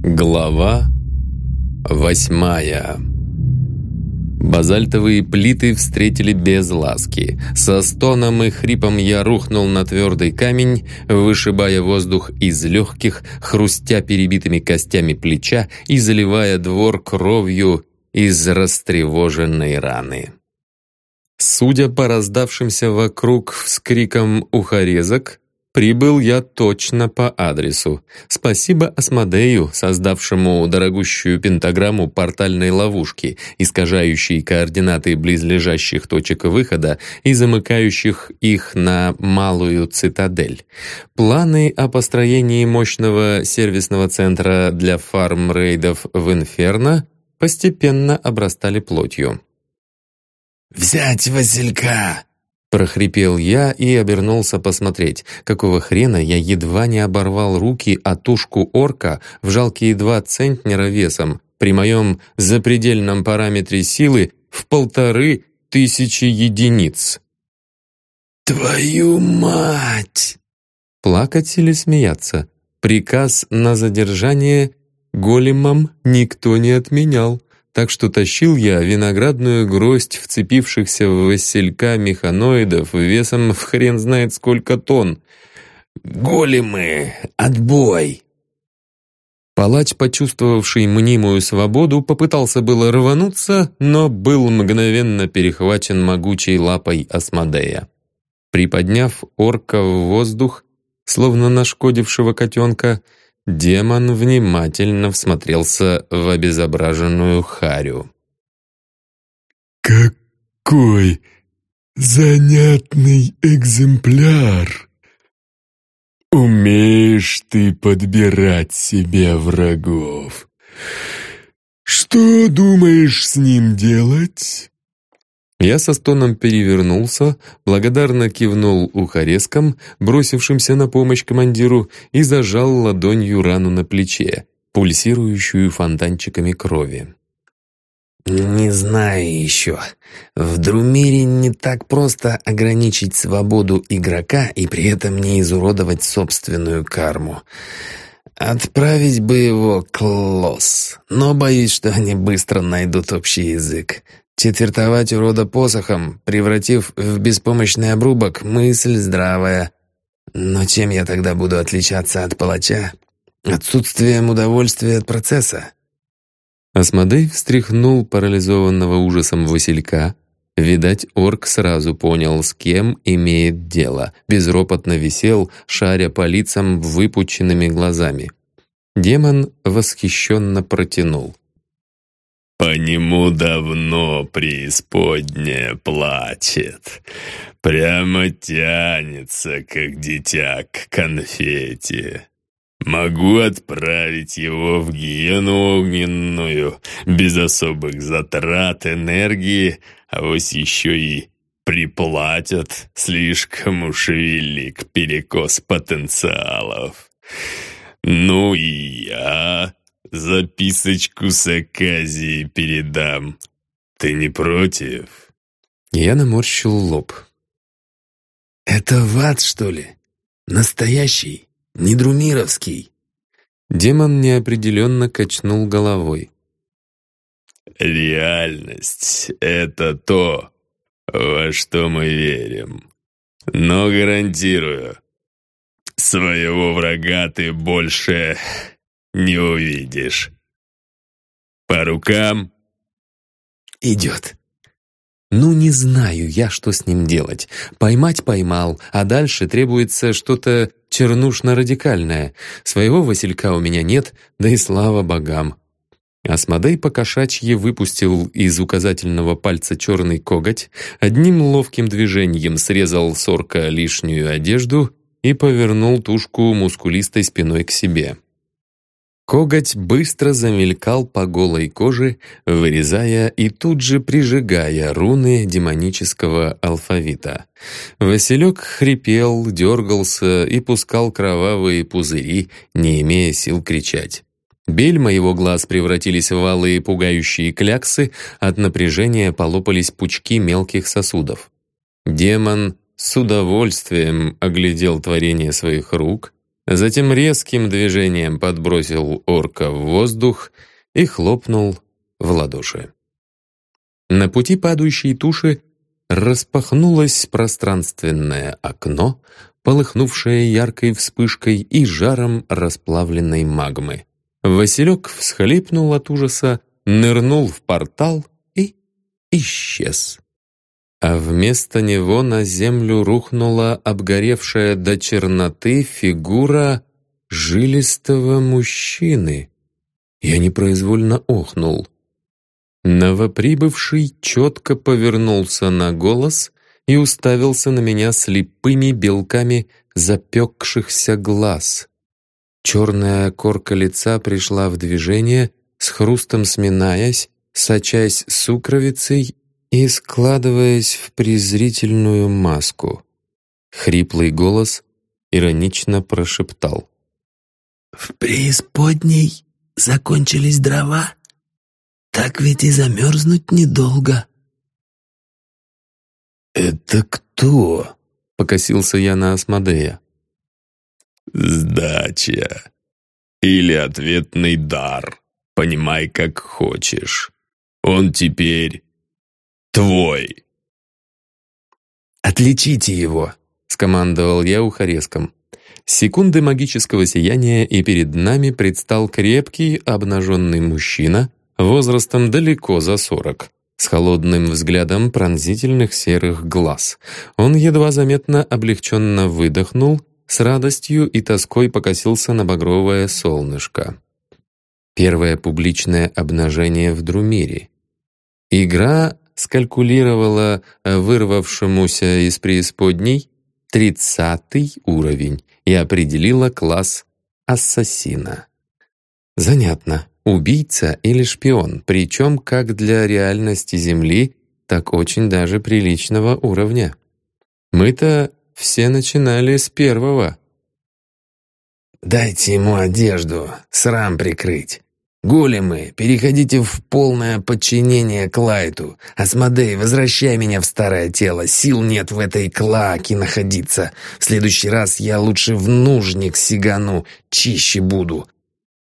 Глава восьмая Базальтовые плиты встретили без ласки. Со стоном и хрипом я рухнул на твердый камень, вышибая воздух из легких, хрустя перебитыми костями плеча и заливая двор кровью из растревоженной раны. Судя по раздавшимся вокруг вскрикам ухорезок, Прибыл я точно по адресу. Спасибо Асмодею, создавшему дорогущую пентаграмму портальной ловушки, искажающей координаты близлежащих точек выхода и замыкающих их на малую цитадель. Планы о построении мощного сервисного центра для фарм-рейдов в Инферно постепенно обрастали плотью. «Взять Василька!» Прохрипел я и обернулся посмотреть, какого хрена я едва не оборвал руки о тушку орка в жалкие два центнера весом при моем запредельном параметре силы в полторы тысячи единиц. «Твою мать!» Плакать или смеяться? Приказ на задержание големом никто не отменял так что тащил я виноградную гроздь вцепившихся в василька механоидов весом в хрен знает сколько тонн. «Големы! Отбой!» Палач, почувствовавший мнимую свободу, попытался было рвануться, но был мгновенно перехвачен могучей лапой Асмодея. Приподняв орка в воздух, словно нашкодившего котенка, Демон внимательно всмотрелся в обезображенную харю. «Какой занятный экземпляр! Умеешь ты подбирать себе врагов. Что думаешь с ним делать?» Я со стоном перевернулся, благодарно кивнул ухареском, бросившимся на помощь командиру, и зажал ладонью рану на плече, пульсирующую фонтанчиками крови. «Не знаю еще. В Друмире не так просто ограничить свободу игрока и при этом не изуродовать собственную карму. Отправить бы его к Лос, но боюсь, что они быстро найдут общий язык. Четвертовать урода посохом, превратив в беспомощный обрубок, мысль здравая. Но чем я тогда буду отличаться от палача? Отсутствием удовольствия от процесса. Асмодей встряхнул парализованного ужасом Василька. Видать, орк сразу понял, с кем имеет дело. Безропотно висел, шаря по лицам выпученными глазами. Демон восхищенно протянул. По нему давно преисподняя плачет. Прямо тянется, как дитя к конфете. Могу отправить его в гиену огненную, без особых затрат энергии, а вот еще и приплатят, слишком уж велик перекос потенциалов. Ну и я Записочку с Аказией передам. Ты не против?» Я наморщил лоб. «Это ват, что ли? Настоящий, не друмировский?» Демон неопределенно качнул головой. «Реальность — это то, во что мы верим. Но гарантирую, своего врага ты больше не увидишь. По рукам?» «Идет». «Ну, не знаю я, что с ним делать. Поймать поймал, а дальше требуется что-то чернушно-радикальное. Своего Василька у меня нет, да и слава богам». Асмодей покошачьи выпустил из указательного пальца черный коготь, одним ловким движением срезал сорка лишнюю одежду и повернул тушку мускулистой спиной к себе. Коготь быстро замелькал по голой коже, вырезая и тут же прижигая руны демонического алфавита. Василек хрипел, дергался и пускал кровавые пузыри, не имея сил кричать. Бельма его глаз превратились в алые пугающие кляксы, от напряжения полопались пучки мелких сосудов. Демон с удовольствием оглядел творение своих рук, Затем резким движением подбросил орка в воздух и хлопнул в ладоши. На пути падающей туши распахнулось пространственное окно, полыхнувшее яркой вспышкой и жаром расплавленной магмы. Василек всхлипнул от ужаса, нырнул в портал и исчез. А вместо него на землю рухнула обгоревшая до черноты фигура жилистого мужчины. Я непроизвольно охнул. Новоприбывший четко повернулся на голос и уставился на меня слепыми белками запекшихся глаз. Черная корка лица пришла в движение, с хрустом сминаясь, сочась сукровицей и складываясь в презрительную маску. Хриплый голос иронично прошептал. «В преисподней закончились дрова? Так ведь и замерзнуть недолго». «Это кто?» — покосился я на Асмодея. «Сдача. Или ответный дар. Понимай, как хочешь. Он теперь твой». «Отличите его», — скомандовал я ухареском. Секунды магического сияния, и перед нами предстал крепкий, обнаженный мужчина, возрастом далеко за сорок, с холодным взглядом пронзительных серых глаз. Он едва заметно облегченно выдохнул, с радостью и тоской покосился на багровое солнышко. Первое публичное обнажение в Друмире. Игра скалькулировала вырвавшемуся из преисподней тридцатый уровень и определила класс ассасина. Занятно, убийца или шпион, причем как для реальности Земли, так очень даже приличного уровня. Мы-то все начинали с первого. «Дайте ему одежду, срам прикрыть. Големы, переходите в полное подчинение Клайту. Асмодей, возвращай меня в старое тело. Сил нет в этой клаке находиться. В следующий раз я лучше в нужник сигану, чище буду».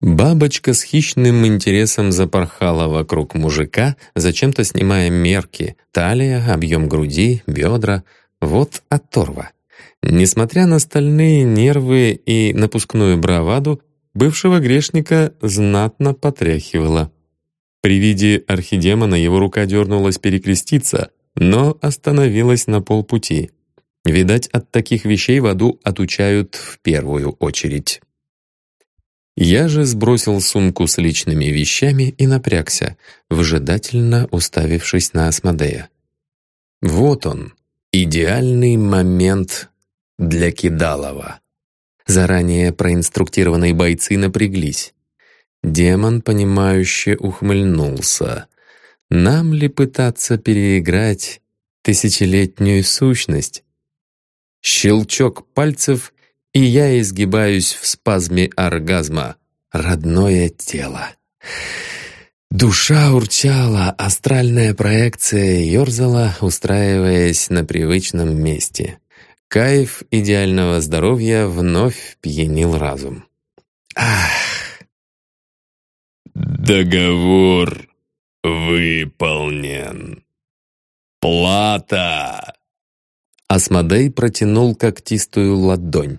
Бабочка с хищным интересом запорхала вокруг мужика, зачем-то снимая мерки, талия, объем груди, бедра. Вот оторва. Несмотря на стальные нервы и напускную браваду, бывшего грешника знатно потряхивало. При виде архидемона его рука дернулась перекреститься, но остановилась на полпути. Видать, от таких вещей в аду отучают в первую очередь. Я же сбросил сумку с личными вещами и напрягся, выжидательно уставившись на Асмодея. Вот он, идеальный момент для Кидалова. Заранее проинструктированные бойцы напряглись. Демон, понимающе ухмыльнулся. Нам ли пытаться переиграть тысячелетнюю сущность? Щелчок пальцев, и я изгибаюсь в спазме оргазма. Родное тело. Душа урчала, астральная проекция ерзала, устраиваясь на привычном месте. Кайф идеального здоровья вновь пьянил разум. Ах! Договор выполнен. Плата! Асмодей протянул когтистую ладонь.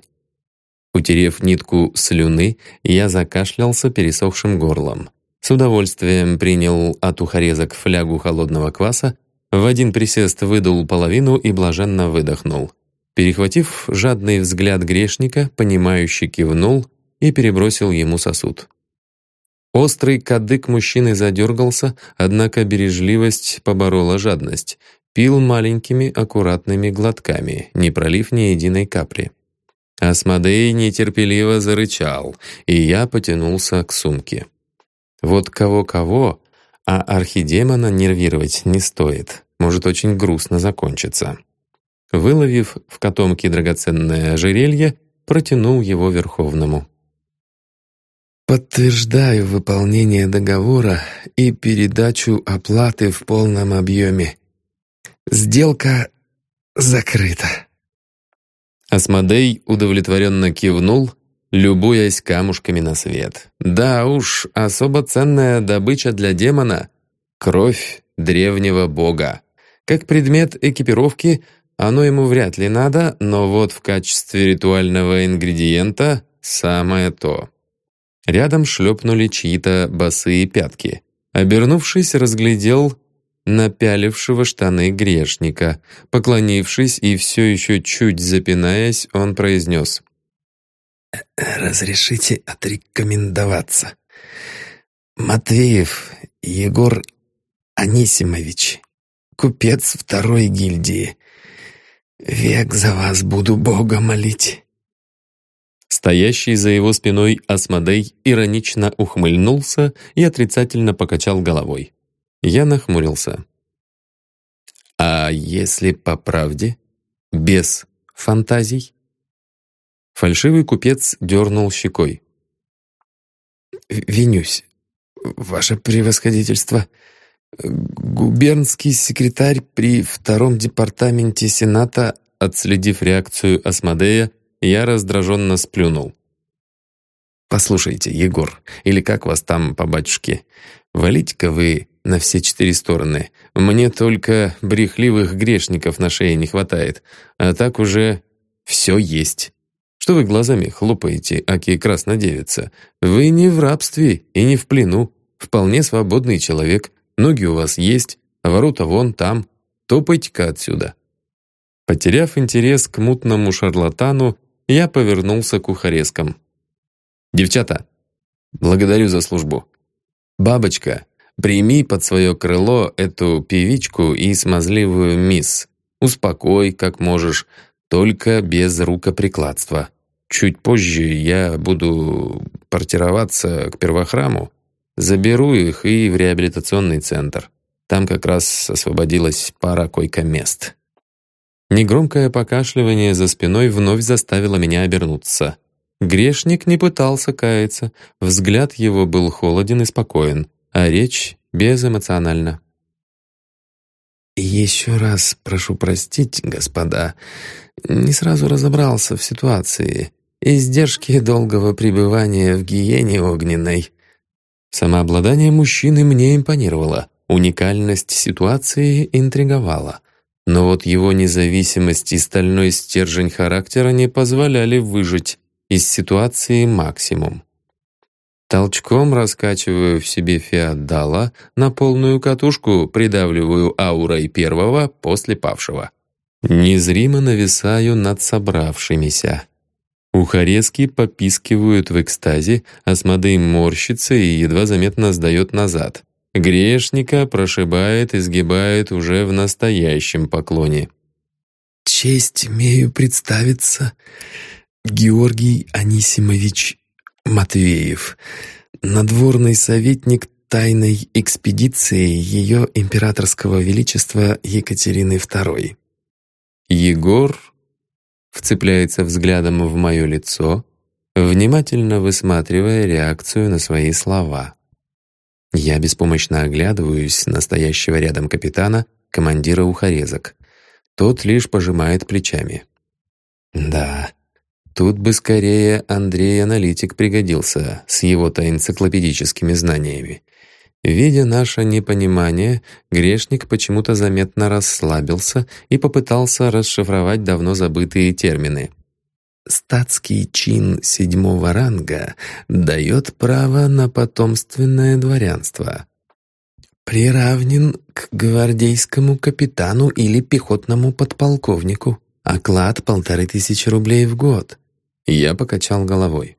Утерев нитку слюны, я закашлялся пересохшим горлом. С удовольствием принял от ухорезок флягу холодного кваса, в один присест выдул половину и блаженно выдохнул. Перехватив жадный взгляд грешника, понимающе кивнул и перебросил ему сосуд. Острый кадык мужчины задергался, однако бережливость поборола жадность. Пил маленькими аккуратными глотками, не пролив ни единой капли. Асмодей нетерпеливо зарычал, и я потянулся к сумке. Вот кого-кого, а архидемона нервировать не стоит. Может очень грустно закончиться. Выловив в котомке драгоценное ожерелье, протянул его Верховному. «Подтверждаю выполнение договора и передачу оплаты в полном объеме. Сделка закрыта». Асмодей удовлетворенно кивнул любуясь камушками на свет. Да уж, особо ценная добыча для демона — кровь древнего бога. Как предмет экипировки оно ему вряд ли надо, но вот в качестве ритуального ингредиента самое то. Рядом шлепнули чьи-то босые пятки. Обернувшись, разглядел напялившего штаны грешника. Поклонившись и все еще чуть запинаясь, он произнес. «Разрешите отрекомендоваться. Матвеев Егор Анисимович, купец второй гильдии. Век за вас буду Бога молить». Стоящий за его спиной Асмодей иронично ухмыльнулся и отрицательно покачал головой. Я нахмурился. «А если по правде? Без фантазий?» Фальшивый купец дернул щекой. «Винюсь, ваше превосходительство. Губернский секретарь при втором департаменте Сената, отследив реакцию Асмодея, я раздраженно сплюнул. «Послушайте, Егор, или как вас там по батюшке, валите-ка вы на все четыре стороны. Мне только брехливых грешников на шее не хватает, а так уже все есть. Что вы глазами хлопаете, аки краснодевица? Вы не в рабстве и не в плену, вполне свободный человек, ноги у вас есть, а ворота вон там, топайте-ка отсюда». Потеряв интерес к мутному шарлатану, я повернулся к ухарескам. «Девчата, благодарю за службу. Бабочка, прими под свое крыло эту певичку и смазливую мисс. Успокой, как можешь, только без рукоприкладства. Чуть позже я буду портироваться к первохраму, заберу их и в реабилитационный центр. Там как раз освободилась пара койко-мест». Негромкое покашливание за спиной вновь заставило меня обернуться. Грешник не пытался каяться, взгляд его был холоден и спокоен, а речь безэмоциональна. «Еще раз прошу простить, господа, не сразу разобрался в ситуации. Издержки долгого пребывания в гиене огненной». Самообладание мужчины мне импонировало, уникальность ситуации интриговала. Но вот его независимость и стальной стержень характера не позволяли выжить из ситуации максимум. Толчком раскачиваю в себе феодала, на полную катушку придавливаю аурой первого после павшего. Незримо нависаю над собравшимися. Ухарезки попискивают в экстазе, Асмодей морщится и едва заметно сдает назад. Грешника прошибает и сгибает уже в настоящем поклоне. «Честь имею представиться, Георгий Анисимович Матвеев, надворный советник тайной экспедиции Ее Императорского Величества Екатерины II». Егор вцепляется взглядом в мое лицо, внимательно высматривая реакцию на свои слова. Я беспомощно оглядываюсь на стоящего рядом капитана, командира ухорезок. Тот лишь пожимает плечами. Да, тут бы скорее Андрей-аналитик пригодился с его-то энциклопедическими знаниями. Видя наше непонимание, грешник почему-то заметно расслабился и попытался расшифровать давно забытые термины статский чин седьмого ранга дает право на потомственное дворянство. Приравнен к гвардейскому капитану или пехотному подполковнику. Оклад полторы тысячи рублей в год. Я покачал головой.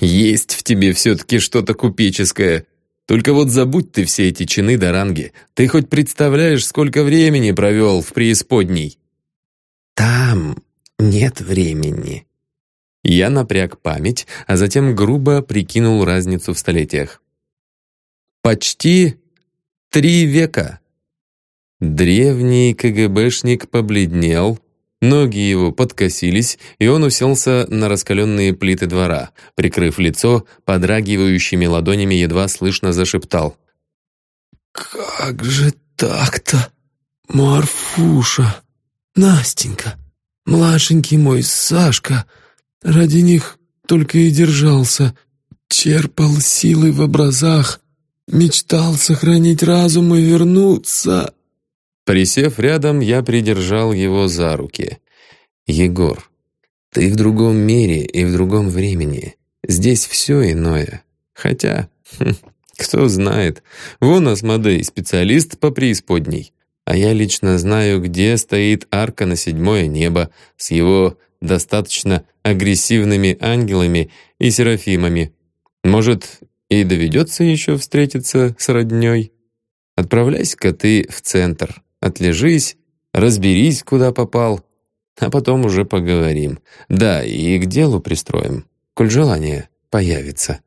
«Есть в тебе все-таки что-то купеческое. Только вот забудь ты все эти чины до ранги. Ты хоть представляешь, сколько времени провел в преисподней?» «Там нет времени». Я напряг память, а затем грубо прикинул разницу в столетиях. «Почти три века». Древний КГБшник побледнел, ноги его подкосились, и он уселся на раскаленные плиты двора, прикрыв лицо, подрагивающими ладонями едва слышно зашептал. «Как же так-то, Марфуша, Настенька?» Младшенький мой Сашка, ради них только и держался. Черпал силы в образах, мечтал сохранить разум и вернуться». Присев рядом, я придержал его за руки. «Егор, ты в другом мире и в другом времени. Здесь все иное. Хотя, хм, кто знает. Вон Асмодей, специалист по преисподней. А я лично знаю, где стоит арка на седьмое небо с его достаточно агрессивными ангелами и серафимами. Может, и доведется еще встретиться с родней? Отправляйся-ка ты в центр, отлежись, разберись, куда попал, а потом уже поговорим. Да, и к делу пристроим, коль желание появится.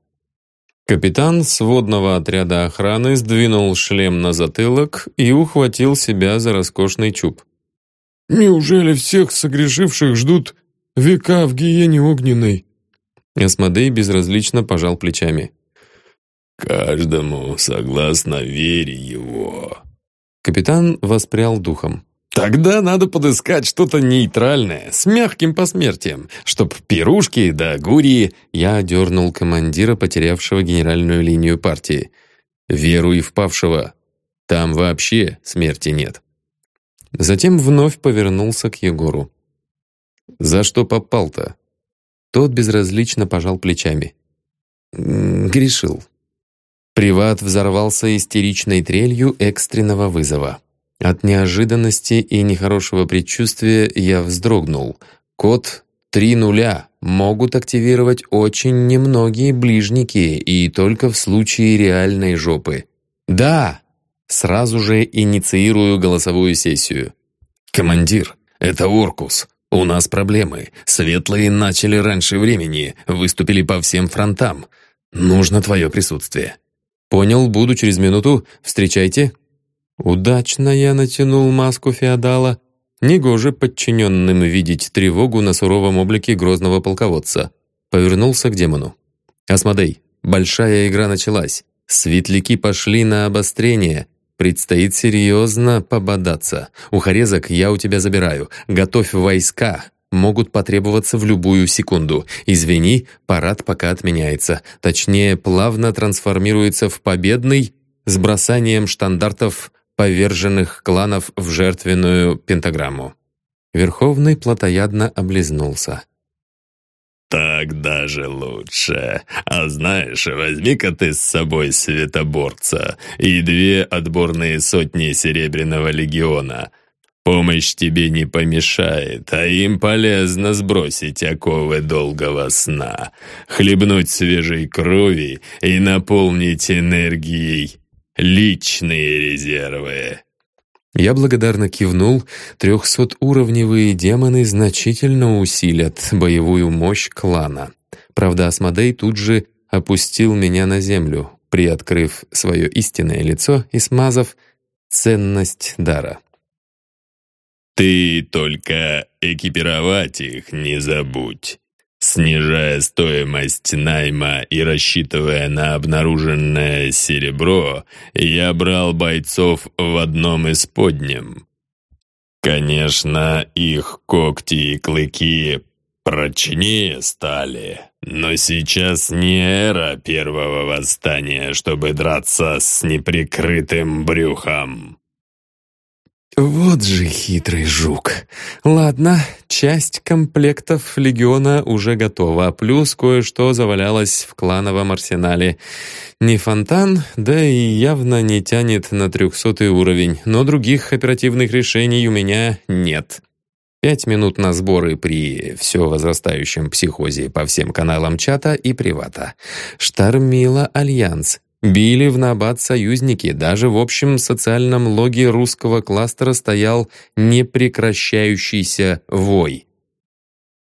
Капитан сводного отряда охраны сдвинул шлем на затылок и ухватил себя за роскошный чуб. «Неужели всех согрешивших ждут века в гиене огненной?» Асмодей безразлично пожал плечами. «Каждому согласно вере его». Капитан воспрял духом. Тогда надо подыскать что-то нейтральное, с мягким посмертием, чтоб пирушки да гурии... Я дернул командира, потерявшего генеральную линию партии. Веру и впавшего. Там вообще смерти нет. Затем вновь повернулся к Егору. «За что попал-то?» Тот безразлично пожал плечами. «Грешил». Приват взорвался истеричной трелью экстренного вызова. От неожиданности и нехорошего предчувствия я вздрогнул. Код «Три нуля» могут активировать очень немногие ближники и только в случае реальной жопы. «Да!» Сразу же инициирую голосовую сессию. «Командир, это Оркус. У нас проблемы. Светлые начали раньше времени, выступили по всем фронтам. Нужно твое присутствие». «Понял, буду через минуту. Встречайте». Удачно я натянул маску феодала. Негоже подчиненным видеть тревогу на суровом облике грозного полководца. Повернулся к демону. «Асмодей, большая игра началась. Светляки пошли на обострение. Предстоит серьезно пободаться. Ухорезок я у тебя забираю. Готовь войска. Могут потребоваться в любую секунду. Извини, парад пока отменяется. Точнее, плавно трансформируется в победный с бросанием штандартов поверженных кланов в жертвенную пентаграмму. Верховный плотоядно облизнулся. «Так даже лучше. А знаешь, возьми-ка ты с собой светоборца и две отборные сотни Серебряного Легиона. Помощь тебе не помешает, а им полезно сбросить оковы долгого сна, хлебнуть свежей крови и наполнить энергией личные резервы». Я благодарно кивнул. Трехсотуровневые демоны значительно усилят боевую мощь клана. Правда, Асмодей тут же опустил меня на землю, приоткрыв свое истинное лицо и смазав ценность дара. «Ты только экипировать их не забудь. Снижая стоимость найма и рассчитывая на обнаруженное серебро, я брал бойцов в одном из подням. Конечно, их когти и клыки прочнее стали, но сейчас не эра первого восстания, чтобы драться с неприкрытым брюхом. Вот же хитрый жук. Ладно, часть комплектов легиона уже готова, плюс кое-что завалялось в клановом арсенале. Не фонтан, да и явно не тянет на трехсотый уровень, но других оперативных решений у меня нет. Пять минут на сборы при все возрастающем психозе по всем каналам чата и привата. Штормила Альянс. Били в набат союзники, даже в общем социальном логе русского кластера стоял непрекращающийся вой.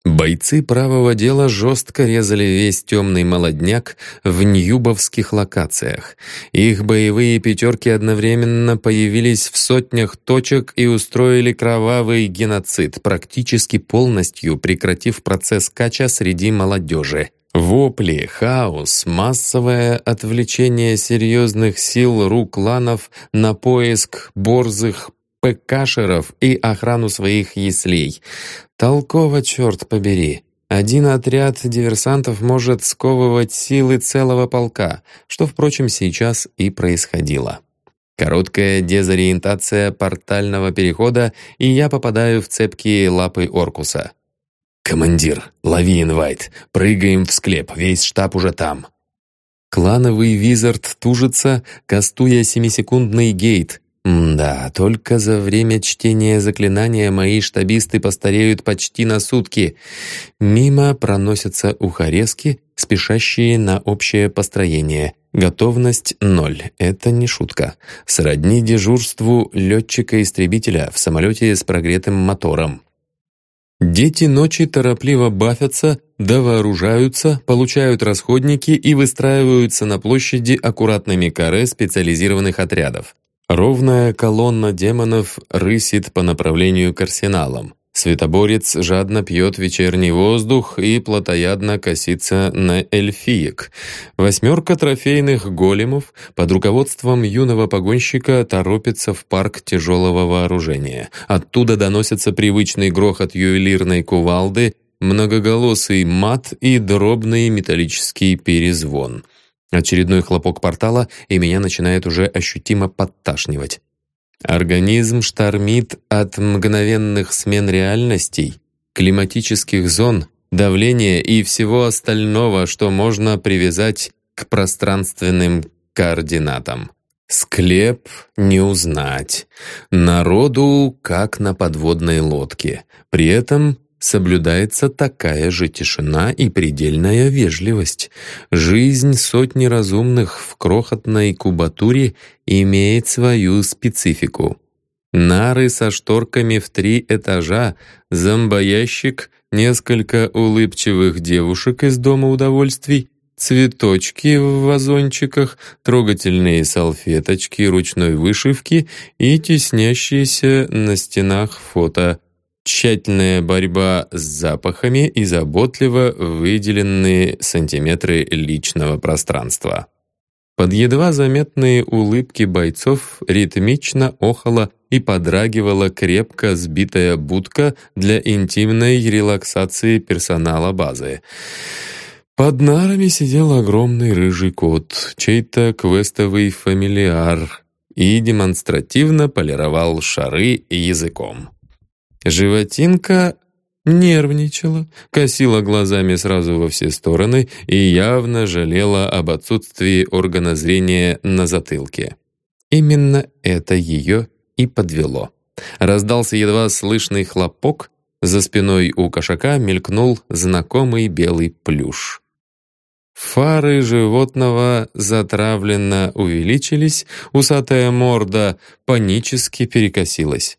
Бойцы правого дела жестко резали весь темный молодняк в ньюбовских локациях. Их боевые пятерки одновременно появились в сотнях точек и устроили кровавый геноцид, практически полностью прекратив процесс кача среди молодежи. Вопли, хаос, массовое отвлечение серьезных сил рук кланов на поиск борзых ПКшеров и охрану своих яслей. Толково, черт побери. Один отряд диверсантов может сковывать силы целого полка, что, впрочем, сейчас и происходило. Короткая дезориентация портального перехода, и я попадаю в цепкие лапы Оркуса. «Командир, лови инвайт, прыгаем в склеп, весь штаб уже там». Клановый визард тужится, кастуя семисекундный гейт, да, только за время чтения заклинания мои штабисты постареют почти на сутки. Мимо проносятся ухарезки, спешащие на общее построение. Готовность ноль. Это не шутка. Сродни дежурству летчика-истребителя в самолете с прогретым мотором. Дети ночи торопливо бафятся, довооружаются, получают расходники и выстраиваются на площади аккуратными каре специализированных отрядов. Ровная колонна демонов рысит по направлению к арсеналам. Светоборец жадно пьет вечерний воздух и плотоядно косится на эльфиек. Восьмерка трофейных големов под руководством юного погонщика торопится в парк тяжелого вооружения. Оттуда доносится привычный грохот ювелирной кувалды, многоголосый мат и дробный металлический перезвон. Очередной хлопок портала, и меня начинает уже ощутимо подташнивать. Организм штормит от мгновенных смен реальностей, климатических зон, давления и всего остального, что можно привязать к пространственным координатам. Склеп не узнать. Народу, как на подводной лодке. При этом соблюдается такая же тишина и предельная вежливость. Жизнь сотни разумных в крохотной кубатуре имеет свою специфику. Нары со шторками в три этажа, зомбоящик, несколько улыбчивых девушек из Дома удовольствий, цветочки в вазончиках, трогательные салфеточки ручной вышивки и теснящиеся на стенах фото Тщательная борьба с запахами и заботливо выделенные сантиметры личного пространства. Под едва заметные улыбки бойцов ритмично охала и подрагивала крепко сбитая будка для интимной релаксации персонала базы. Под нарами сидел огромный рыжий кот, чей-то квестовый фамилиар, и демонстративно полировал шары языком. Животинка нервничала, косила глазами сразу во все стороны и явно жалела об отсутствии органа зрения на затылке. Именно это ее и подвело. Раздался едва слышный хлопок, за спиной у кошака мелькнул знакомый белый плюш. Фары животного затравленно увеличились, усатая морда панически перекосилась.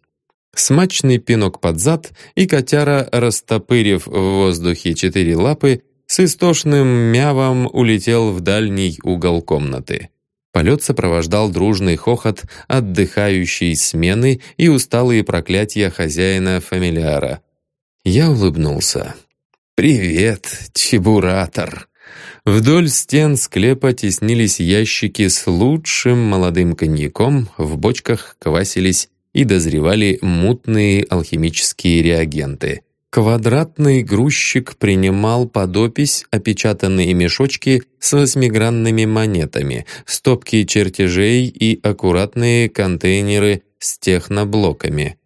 Смачный пинок под зад, и котяра, растопырив в воздухе четыре лапы, с истошным мявом улетел в дальний угол комнаты. Полет сопровождал дружный хохот отдыхающей смены и усталые проклятия хозяина-фамилиара. Я улыбнулся. «Привет, чебуратор!» Вдоль стен склепа теснились ящики с лучшим молодым коньяком, в бочках квасились и дозревали мутные алхимические реагенты. Квадратный грузчик принимал под опись опечатанные мешочки с восьмигранными монетами, стопки чертежей и аккуратные контейнеры с техноблоками.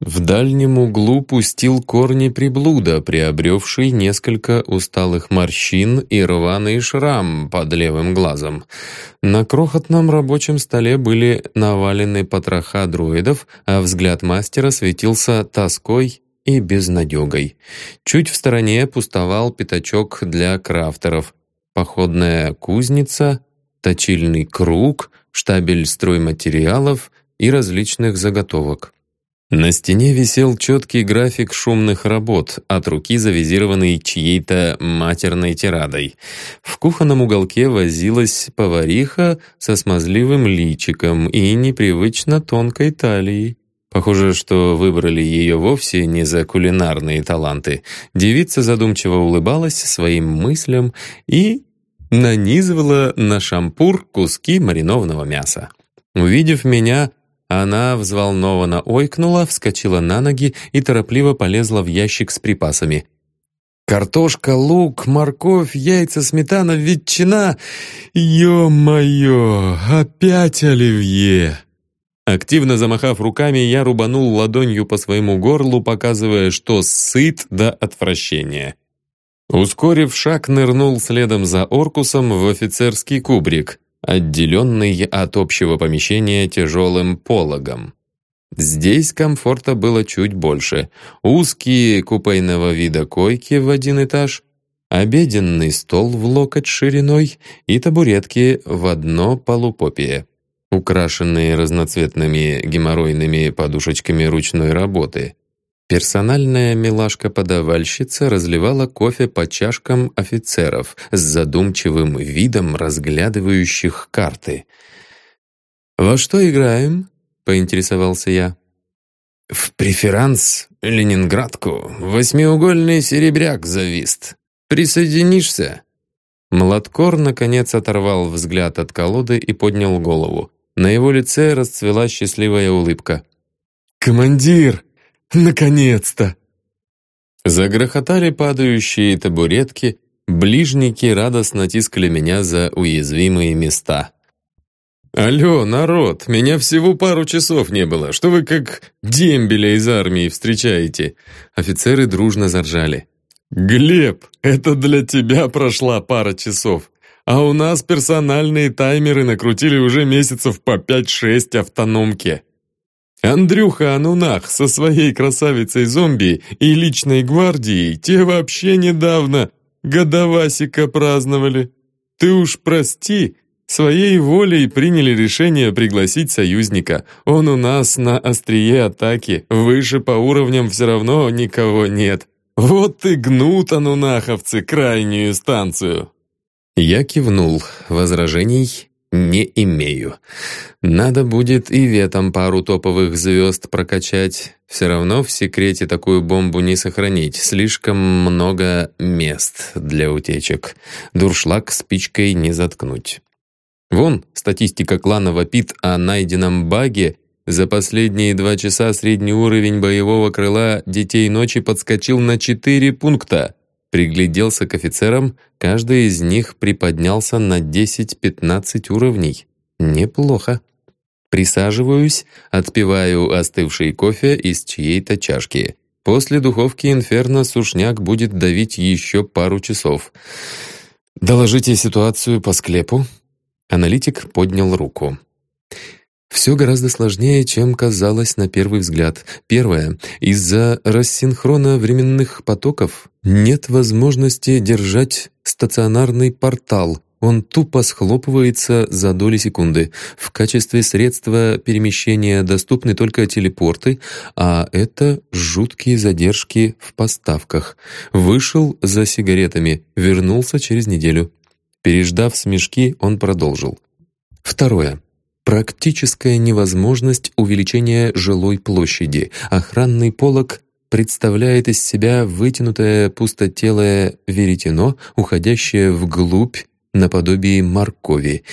В дальнем углу пустил корни приблуда, приобревший несколько усталых морщин и рваный шрам под левым глазом. На крохотном рабочем столе были навалены потроха дроидов, а взгляд мастера светился тоской и безнадегой. Чуть в стороне пустовал пятачок для крафтеров, походная кузница, точильный круг, штабель стройматериалов и различных заготовок. На стене висел четкий график шумных работ, от руки завизированный чьей-то матерной тирадой. В кухонном уголке возилась повариха со смазливым личиком и непривычно тонкой талией. Похоже, что выбрали ее вовсе не за кулинарные таланты. Девица задумчиво улыбалась своим мыслям и нанизывала на шампур куски маринованного мяса. Увидев меня, она взволнованно ойкнула, вскочила на ноги и торопливо полезла в ящик с припасами. Картошка, лук, морковь, яйца, сметана, ветчина. Ё-моё, опять оливье! Активно замахав руками, я рубанул ладонью по своему горлу, показывая, что сыт до отвращения. Ускорив шаг, нырнул следом за Оркусом в офицерский кубрик, отделенный от общего помещения тяжелым пологом. Здесь комфорта было чуть больше. Узкие купейного вида койки в один этаж, обеденный стол в локоть шириной и табуретки в одно полупопие, украшенные разноцветными геморройными подушечками ручной работы. Персональная милашка-подавальщица разливала кофе по чашкам офицеров с задумчивым видом разглядывающих карты. «Во что играем?» — поинтересовался я. «В преферанс Ленинградку восьмиугольный серебряк завист. Присоединишься?» Младкор, наконец, оторвал взгляд от колоды и поднял голову. На его лице расцвела счастливая улыбка. «Командир, наконец-то!» Загрохотали падающие табуретки, ближники радостно тискали меня за уязвимые места. «Алло, народ, меня всего пару часов не было. Что вы как дембеля из армии встречаете?» Офицеры дружно заржали. «Глеб, это для тебя прошла пара часов. А у нас персональные таймеры накрутили уже месяцев по 5-6 автономки. Андрюха Анунах со своей красавицей-зомби и личной гвардией те вообще недавно годовасика праздновали. Ты уж прости, Своей волей приняли решение пригласить союзника. Он у нас на острие атаки, выше по уровням все равно никого нет. Вот и гнут анунаховцы крайнюю станцию. Я кивнул. Возражений не имею. Надо будет и ветом пару топовых звезд прокачать. Все равно в секрете такую бомбу не сохранить. Слишком много мест для утечек. Дуршлаг спичкой не заткнуть. Вон, статистика клана вопит о найденном баге. За последние два часа средний уровень боевого крыла детей ночи подскочил на 4 пункта. Пригляделся к офицерам, каждый из них приподнялся на 10-15 уровней. Неплохо. Присаживаюсь, отпиваю остывший кофе из чьей-то чашки. После духовки Инферно сушняк будет давить еще пару часов. «Доложите ситуацию по склепу», Аналитик поднял руку. Все гораздо сложнее, чем казалось на первый взгляд. Первое. Из-за рассинхрона временных потоков нет возможности держать стационарный портал. Он тупо схлопывается за доли секунды. В качестве средства перемещения доступны только телепорты, а это жуткие задержки в поставках. Вышел за сигаретами, вернулся через неделю. Переждав смешки, он продолжил. Второе. Практическая невозможность увеличения жилой площади. Охранный полог представляет из себя вытянутое пустотелое веретено, уходящее вглубь наподобие моркови.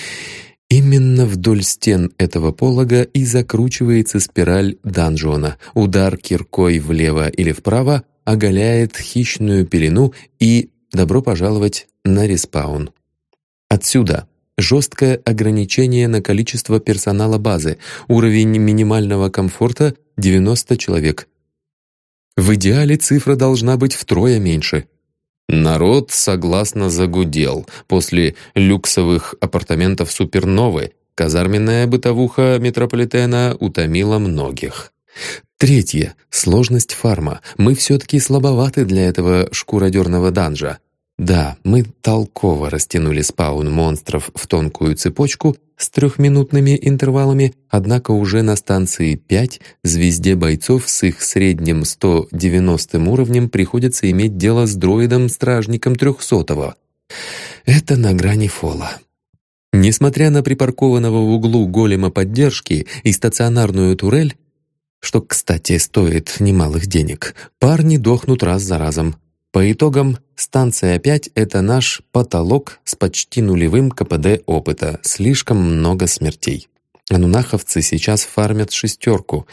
Именно вдоль стен этого полога и закручивается спираль данжона. Удар киркой влево или вправо оголяет хищную пелену и «добро пожаловать на респаун». Отсюда жесткое ограничение на количество персонала базы, уровень минимального комфорта — 90 человек. В идеале цифра должна быть втрое меньше. Народ согласно загудел. После люксовых апартаментов суперновы казарменная бытовуха метрополитена утомила многих. Третье. Сложность фарма. Мы все-таки слабоваты для этого шкуродерного данжа. Да, мы толково растянули спаун монстров в тонкую цепочку с трехминутными интервалами, однако уже на станции 5 звезде бойцов с их средним 190 уровнем приходится иметь дело с дроидом-стражником 300-го. Это на грани фола. Несмотря на припаркованного в углу голема поддержки и стационарную турель, что, кстати, стоит немалых денег, парни дохнут раз за разом. По итогам, станция 5 — это наш потолок с почти нулевым КПД опыта, слишком много смертей. Анунаховцы сейчас фармят шестерку,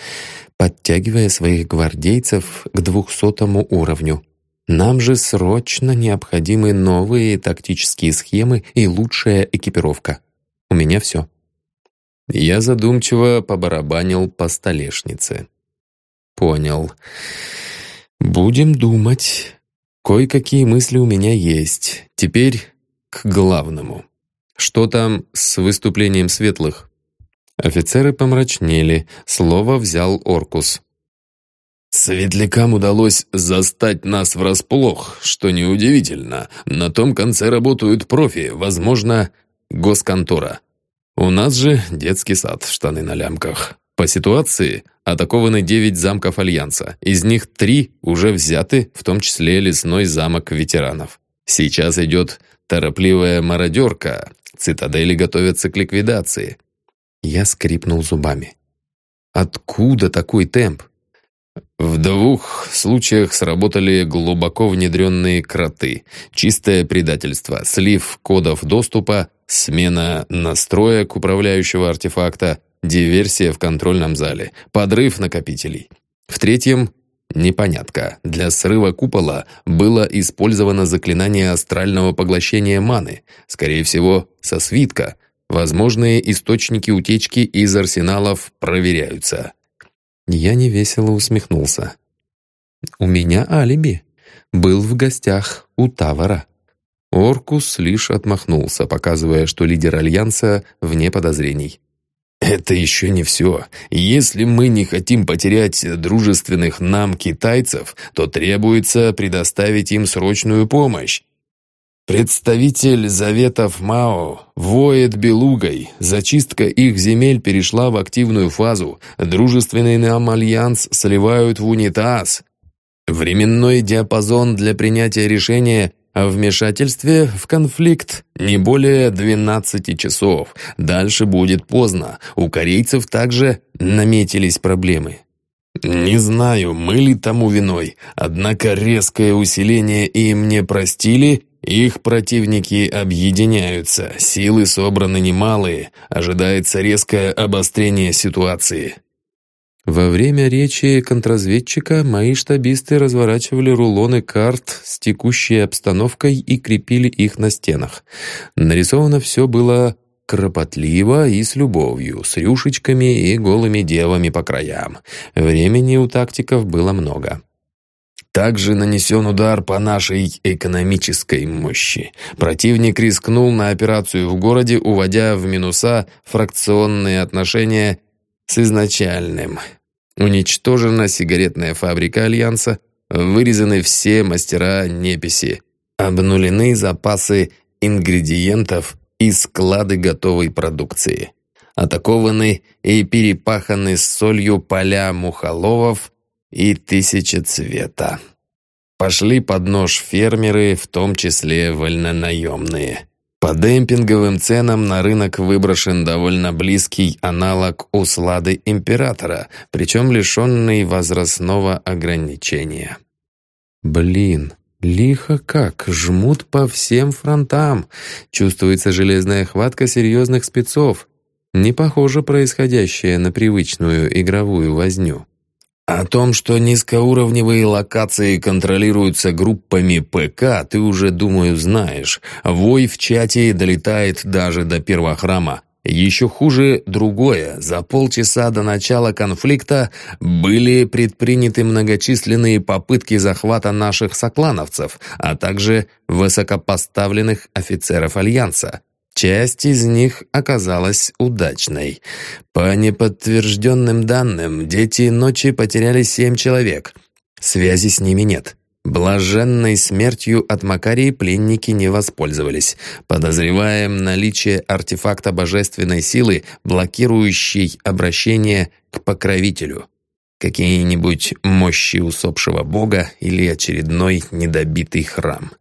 подтягивая своих гвардейцев к двухсотому уровню. Нам же срочно необходимы новые тактические схемы и лучшая экипировка. У меня все». Я задумчиво побарабанил по столешнице. «Понял. Будем думать. Кое-какие мысли у меня есть. Теперь к главному. Что там с выступлением светлых?» Офицеры помрачнели. Слово взял Оркус. Светлякам удалось застать нас врасплох, что неудивительно. На том конце работают профи, возможно, госконтора. У нас же детский сад, штаны на лямках. По ситуации атакованы девять замков Альянса. Из них три уже взяты, в том числе лесной замок ветеранов. Сейчас идет торопливая мародерка. Цитадели готовятся к ликвидации. Я скрипнул зубами. Откуда такой темп? В двух случаях сработали глубоко внедренные кроты. Чистое предательство, слив кодов доступа, смена настроек управляющего артефакта, диверсия в контрольном зале, подрыв накопителей. В третьем — непонятка. Для срыва купола было использовано заклинание астрального поглощения маны, скорее всего, со свитка. Возможные источники утечки из арсеналов проверяются. Я невесело усмехнулся. «У меня алиби. Был в гостях у Тавара». Оркус лишь отмахнулся, показывая, что лидер Альянса вне подозрений. «Это еще не все. Если мы не хотим потерять дружественных нам китайцев, то требуется предоставить им срочную помощь. Представитель Заветов Мао воет белугой. Зачистка их земель перешла в активную фазу. Дружественный нам альянс сливают в унитаз. Временной диапазон для принятия решения о вмешательстве в конфликт не более 12 часов. Дальше будет поздно. У корейцев также наметились проблемы. Не знаю, мы ли тому виной, однако резкое усиление им не простили их противники объединяются, силы собраны немалые, ожидается резкое обострение ситуации. Во время речи контрразведчика мои штабисты разворачивали рулоны карт с текущей обстановкой и крепили их на стенах. Нарисовано все было кропотливо и с любовью, с рюшечками и голыми девами по краям. Времени у тактиков было много. Также нанесен удар по нашей экономической мощи. Противник рискнул на операцию в городе, уводя в минуса фракционные отношения с изначальным. Уничтожена сигаретная фабрика Альянса, вырезаны все мастера неписи, обнулены запасы ингредиентов и склады готовой продукции. Атакованы и перепаханы солью поля мухоловов, и тысяча цвета. Пошли под нож фермеры, в том числе вольнонаемные. По демпинговым ценам на рынок выброшен довольно близкий аналог услады императора, причем лишенный возрастного ограничения. Блин, лихо как, жмут по всем фронтам. Чувствуется железная хватка серьезных спецов. Не похоже происходящее на привычную игровую возню. О том, что низкоуровневые локации контролируются группами ПК, ты уже, думаю, знаешь. Вой в чате долетает даже до первого храма. Еще хуже другое. За полчаса до начала конфликта были предприняты многочисленные попытки захвата наших соклановцев, а также высокопоставленных офицеров Альянса. Часть из них оказалась удачной. По неподтвержденным данным, дети ночи потеряли семь человек. Связи с ними нет. Блаженной смертью от Макарии пленники не воспользовались. Подозреваем наличие артефакта божественной силы, блокирующей обращение к покровителю. Какие-нибудь мощи усопшего бога или очередной недобитый храм.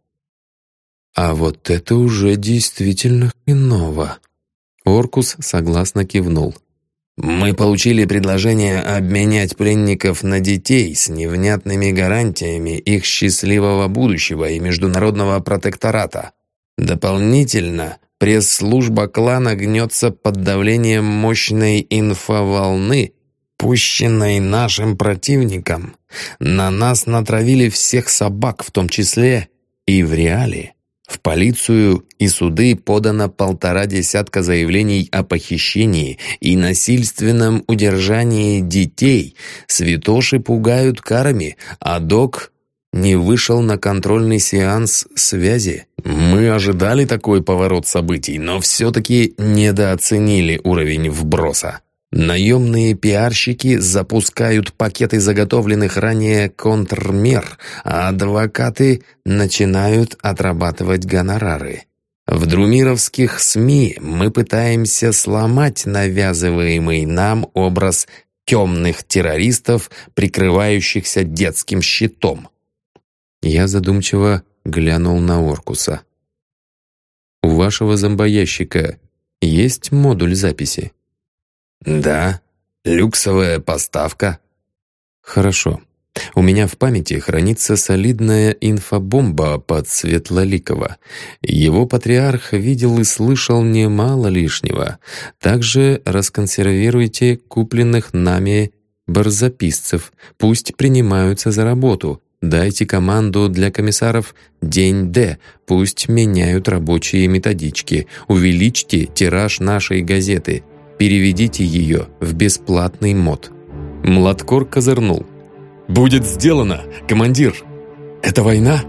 А вот это уже действительно хреново. Оркус согласно кивнул. «Мы получили предложение обменять пленников на детей с невнятными гарантиями их счастливого будущего и международного протектората. Дополнительно, пресс-служба клана гнется под давлением мощной инфоволны пущенной нашим противником. На нас натравили всех собак, в том числе и в реале. В полицию и суды подано полтора десятка заявлений о похищении и насильственном удержании детей. Святоши пугают карами, а док не вышел на контрольный сеанс связи. Мы ожидали такой поворот событий, но все-таки недооценили уровень вброса. Наемные пиарщики запускают пакеты заготовленных ранее контрмер, а адвокаты начинают отрабатывать гонорары. В друмировских СМИ мы пытаемся сломать навязываемый нам образ темных террористов, прикрывающихся детским щитом. Я задумчиво глянул на Оркуса. «У вашего зомбоящика есть модуль записи?» «Да, люксовая поставка». «Хорошо. У меня в памяти хранится солидная инфобомба под Светлоликова. Его патриарх видел и слышал немало лишнего. Также расконсервируйте купленных нами барзаписцев. Пусть принимаются за работу. Дайте команду для комиссаров «День Д». Пусть меняют рабочие методички. Увеличьте тираж нашей газеты – Переведите ее в бесплатный мод». Младкор козырнул. «Будет сделано, командир! Это война?»